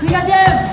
Siga, Jeff!